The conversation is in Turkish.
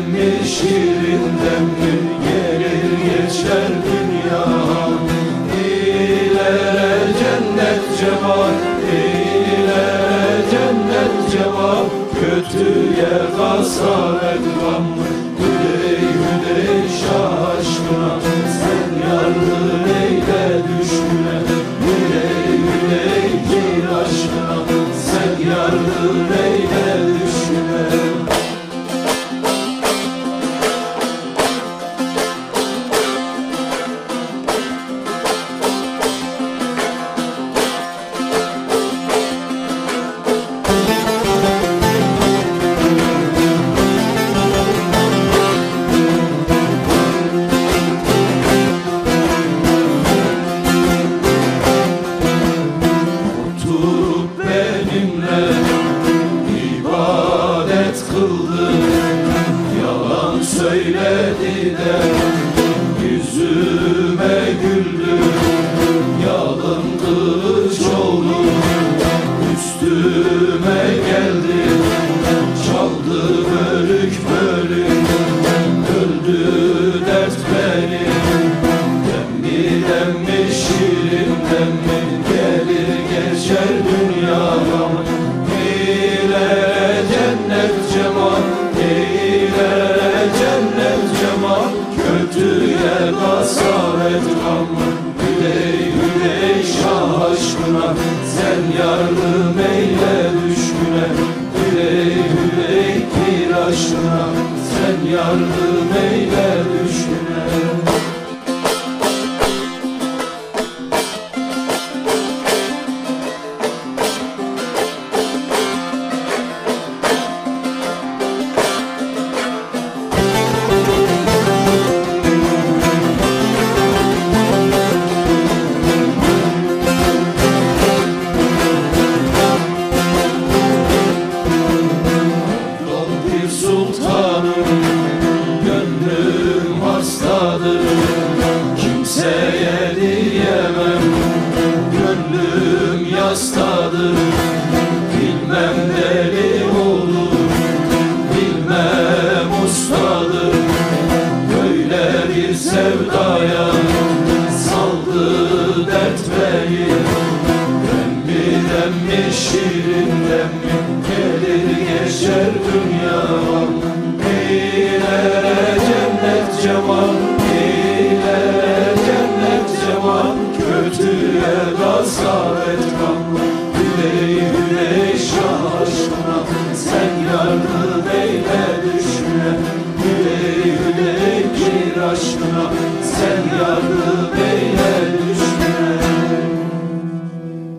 mi şirinden mi gelir geçer dünya? Dilere cennet cevap Dilere cennet cevap Kötüye kasavet gamlı söyledi de Yüzüme güldü yalındı Sen yardım eyle düşküne Hüley hüley pir aşkına Sen yardım eyle düşküne hastadır. Bilmem deli olur Bilmem ustadır. Böyle bir sevdaya Saldı dert beni. Demmi demmi şirin demmi Gelir geçer dünya Eylere cennet cemal. aşkına sen yardım et.